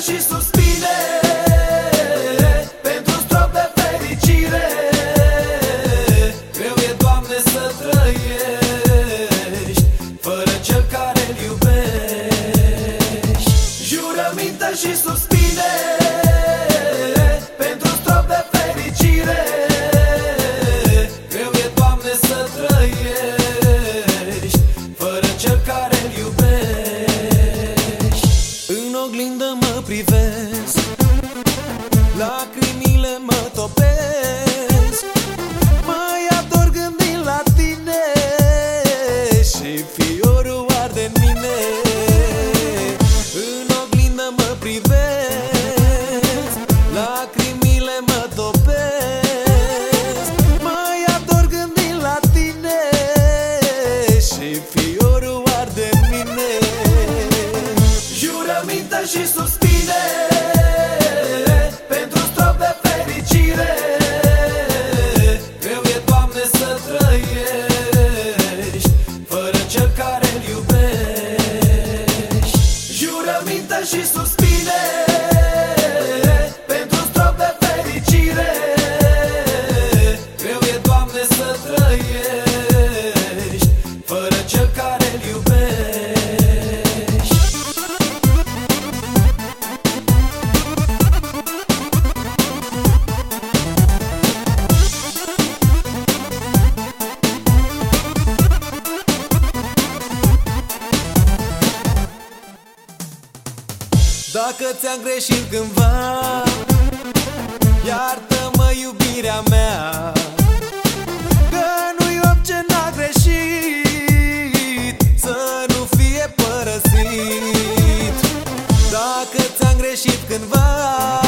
și suspine Pentru strop de fericire. Greu e, Doamne, să trăiești Fără cel care îl iubești. Jurăminte și suspine În oglindă mă privesc. Lacrimile mă topesc Jurăminte și suspine. Pentru strop de fericire Greu e, Doamne, să trăiești Fără cel care îl iubești. Jurăminte și suspine Dacă ți-am greșit cândva Iartă-mă iubirea mea Că nu-i om ce n-a greșit Să nu fie părăsit. Dacă ți-am greșit cândva Iartă